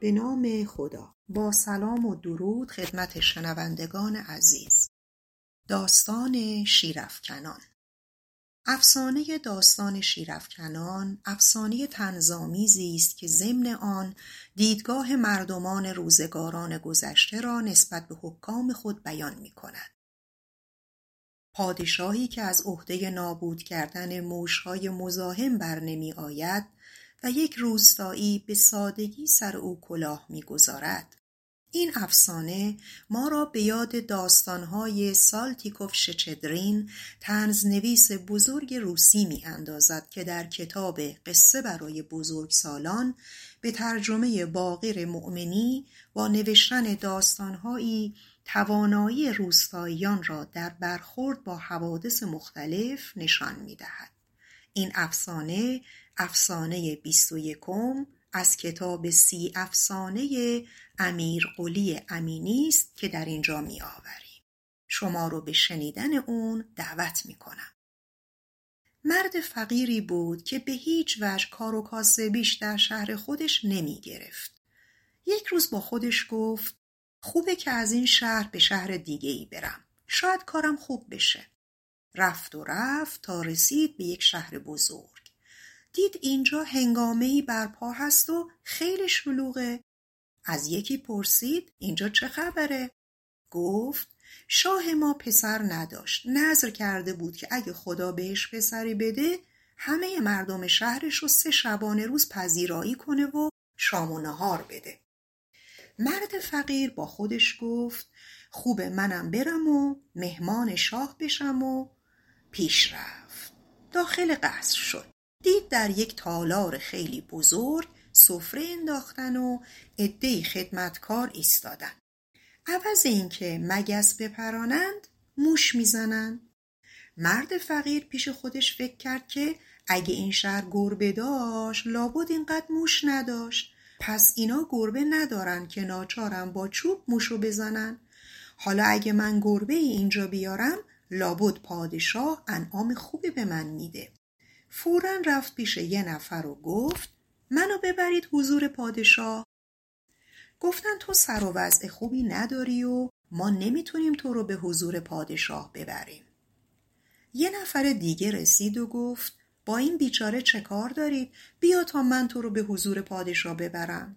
به نام خدا. با سلام و درود خدمت شنوندگان عزیز. داستان شیرافکنان. افسانه داستان شیرافکنان افسانه طنزآمیزی است که ضمن آن دیدگاه مردمان روزگاران گذشته را نسبت به حکام خود بیان می‌کند. پادشاهی که از عهده نابود کردن موشهای مزاحم برنمیآید و یک روستایی به سادگی سر او کلاه می‌گذارد. این افسانه ما را به یاد داستانهای سالتیکوف شچدرین طنزنویس بزرگ روسی میاندازد که در کتاب قصه برای بزرگسالان به ترجمه باقر مؤمنی با نوشتن داستانهایی توانایی روستاییان را در برخورد با حوادث مختلف نشان می‌دهد. این افسانه افسانه بیست و یکم از کتاب سی افسانه امیرقلی امینی است که در اینجا میآوریم شما رو به شنیدن اون دعوت می‌کنم مرد فقیری بود که به هیچ وجه کار و کاسبیش در شهر خودش نمی گرفت. یک روز با خودش گفت خوبه که از این شهر به شهر دیگه ای برم. شاید کارم خوب بشه. رفت و رفت تا رسید به یک شهر بزرگ. دید اینجا هنگامهای برپا هست و خیلی شلوغه. از یکی پرسید اینجا چه خبره؟ گفت شاه ما پسر نداشت. نظر کرده بود که اگه خدا بهش پسری بده همه مردم شهرش رو سه شبانه روز پذیرایی کنه و شام و نهار بده. مرد فقیر با خودش گفت خوبه منم برم و مهمان شاه بشم و پیش رفت. داخل قصر شد. دید در یک تالار خیلی بزرگ سفره انداختن و عدهای خدمتکار ایستادن. عوض اینکه مگس بپرانند موش می‌زنند. مرد فقیر پیش خودش فکر کرد که اگه این شهر گربه داشت لابد اینقدر موش نداشت. پس اینا گربه ندارن که ناچارم با چوب موشو بزنن. حالا اگه من گربه اینجا بیارم لابد پادشاه انعام خوبی به من میده. فورا رفت پیش یه نفر و گفت منو ببرید حضور پادشاه. گفتن تو سر و وضع خوبی نداری و ما نمی‌تونیم تو رو به حضور پادشاه ببریم. یه نفر دیگه رسید و گفت با این بیچاره چه کار دارید؟ بیا تا من تو رو به حضور پادشاه ببرم.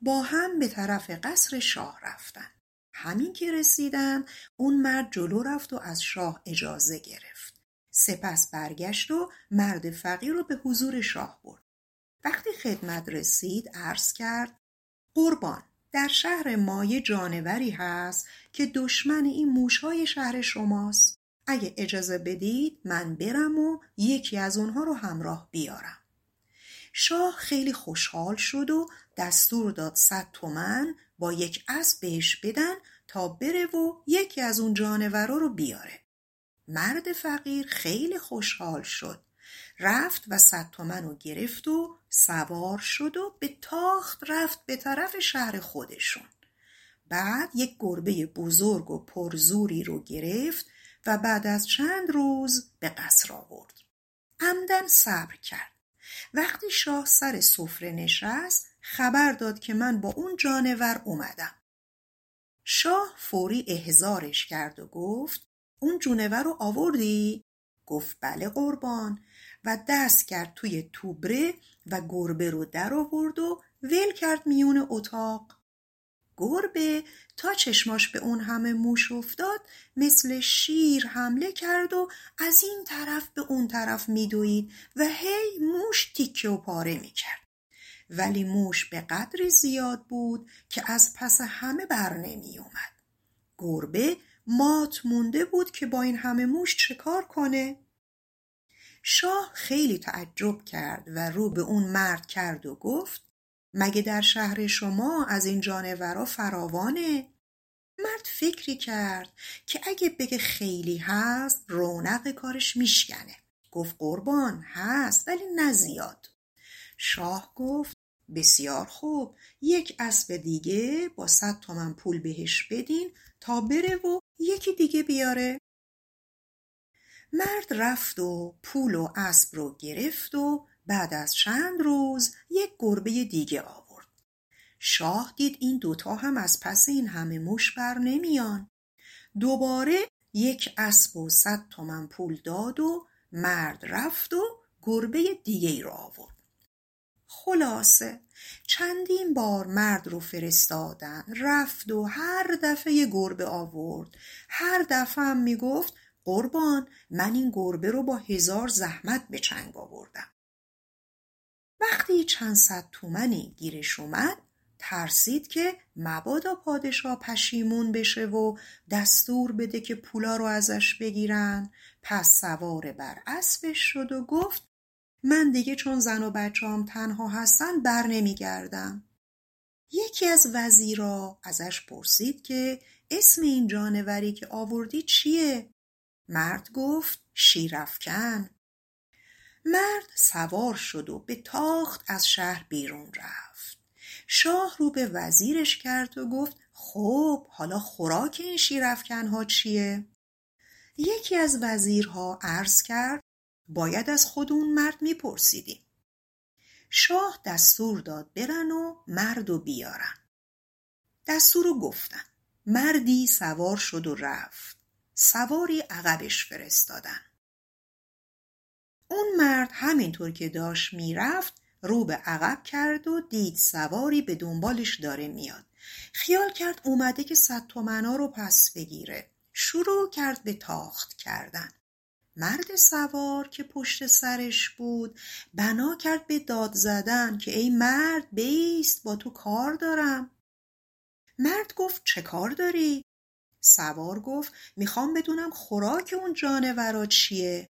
با هم به طرف قصر شاه رفتن. همین که رسیدن اون مرد جلو رفت و از شاه اجازه گرفت. سپس برگشت و مرد فقیر رو به حضور شاه برد. وقتی خدمت رسید عرض کرد قربان در شهر ما یه جانوری هست که دشمن این موشهای شهر شماست. اگه اجازه بدید من برم و یکی از اونها رو همراه بیارم. شاه خیلی خوشحال شد و دستور داد صد تومن با یک اسب بهش بدن تا بره و یکی از اون جانورا رو بیاره. مرد فقیر خیلی خوشحال شد. رفت و صد تومن رو گرفت و سوار شد و به تاخت رفت به طرف شهر خودشون. بعد یک گربه بزرگ و پرزوری رو گرفت و بعد از چند روز به قصر آورد. عمدن صبر کرد. وقتی شاه سر سفره نشست خبر داد که من با اون جانور اومدم. شاه فوری احزارش کرد و گفت اون جونور رو آوردی؟ گفت بله قربان و دست کرد توی توبره و گربه رو در آورد و ول کرد میون اتاق گربه تا چشماش به اون همه موش افتاد مثل شیر حمله کرد و از این طرف به اون طرف میدوید و هی موش تیکه و پاره می‌کرد ولی موش به قدری زیاد بود که از پس همه بر نمی اومد. گربه مات مونده بود که با این همه موش چه کار کنه؟ شاه خیلی تعجب کرد و رو به اون مرد کرد و گفت مگه در شهر شما از این جانورا فراوانه؟ مرد فکری کرد که اگه بگه خیلی هست رونق کارش میشکنه گفت قربان هست ولی نزیاد شاه گفت بسیار خوب یک اسب دیگه با صد تومن پول بهش بدین تا بره و یکی دیگه بیاره. مرد رفت و پول و اسب رو گرفت و بعد از چند روز یک گربه دیگه آورد. شاه دید این دوتا هم از پس این همه موش بر نمیان. دوباره یک اسب و صد تومن پول داد و مرد رفت و گربه دیگه ای رو آورد. خلاصه. چندین بار مرد رو فرستادن رفت و هر دفعه یه گربه آورد. هر دفعه هم می‌گفت قربان من این گربه رو با هزار زحمت به چنگ آوردم. وقتی چند صد تومنی گیرش اومد ترسید که مبادا پادشاه پشیمون بشه و دستور بده که پولا رو ازش بگیرن. پس سوار بر اسبش شد و گفت من دیگه چون زن و بچه‌ام تنها هستن بر نمیگردم یکی از وزیرا ازش پرسید که اسم این جانوری که آوردی چیه؟ مرد گفت شیرافکن مرد سوار شد و به تاخت از شهر بیرون رفت شاه رو به وزیرش کرد و گفت خب حالا خوراک این شیرافکنها چیه؟ یکی از وزیرها عرض کرد باید از خود اون مرد میپرسیدیم. شاه دستور داد برن و مرد و بیارن. دستور رو گفتن. مردی سوار شد و رفت. سواری عقبش فرستادن. اون مرد همینطور که داشت می‌رفت رو به عقب کرد و دید سواری به دنبالش داره میاد. خیال کرد اومده که صد تومنا رو پس بگیره. شروع کرد به تاخت کردن. مرد سوار که پشت سرش بود بنا کرد به داد زدن که ای مرد بیست با تو کار دارم. مرد گفت چه کار داری؟ سوار گفت می‌خوام بدونم خوراک اون جانورا چیه.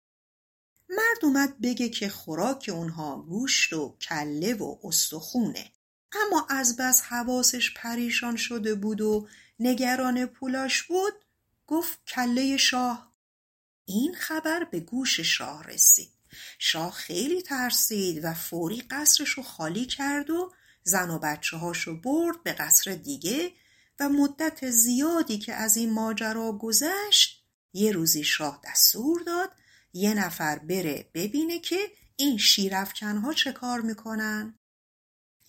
مرد اومد بگه که خوراک اونها گوشت و کله و استخونه. اما از بس حواسش پریشان شده بود و نگران پولاش بود گفت کله شاه. این خبر به گوش شاه رسید. شاه خیلی ترسید و فوری قصرش رو خالی کرد و زن و بچه هاشو برد به قصر دیگه و مدت زیادی که از این ماجرا گذشت یه روزی شاه دستور داد یه نفر بره ببینه که این شیرافکنها چه کار می‌کنن.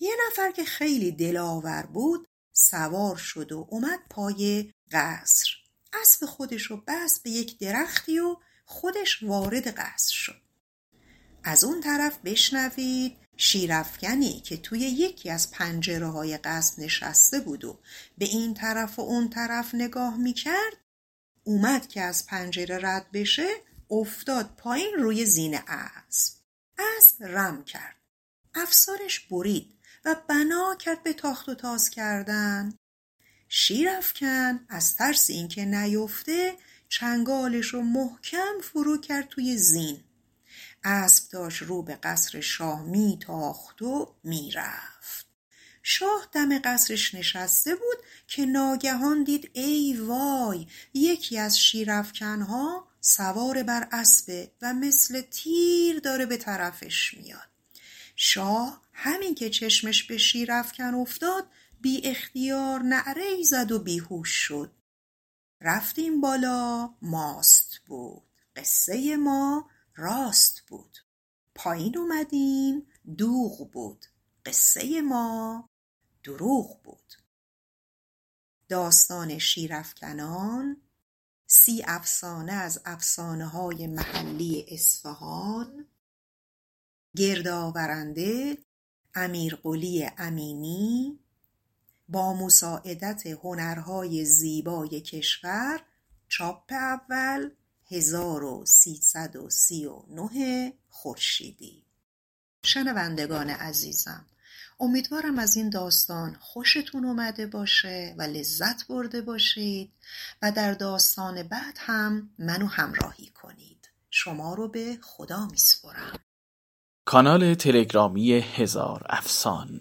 یه نفر که خیلی دلاور بود سوار شد و اومد پای قصر. اسب خودش رو بست به یک درختی و خودش وارد قصر شد. از اون طرف بشنوید شیرافکنی که توی یکی از پنجره های قصر نشسته بود و به این طرف و اون طرف نگاه می‌کرد اومد که از پنجره رد بشه افتاد پایین روی زین اسب. اسب رم کرد. افسارش برید و بنا کرد به تاخت و تاز کردن. شیرافکن از ترس اینکه نیفته چنگالش رو محکم فرو کرد توی زین. اسب داشت رو به قصر شاه میتاخت و می‌رفت. شاه دم قصرش نشسته بود که ناگهان دید ای وای یکی از شیرافکنها سوار بر اسبه و مثل تیر داره به طرفش میاد. شاه همین که چشمش به شیرافکن افتاد بی اختیار نعره زد و بیهوش شد. رفتیم بالا ماست بود. قصه ما راست بود. پایین اومدیم دوغ بود. قصه ما دروغ بود. داستان شیرافکنان سی افسانه از افسانه های محلی اصفهان گردآورنده امیرقلی امینی با مساعدت هنرهای زیبای کشور چاپ اول هزار و سیصد و سی و نه خورشیدی. شنوندگان عزیزم امیدوارم از این داستان خوشتون اومده باشه و لذت برده باشید و در داستان بعد هم منو همراهی کنید. شما رو به خدا میسپرم کانال تلگرامی هزار افسان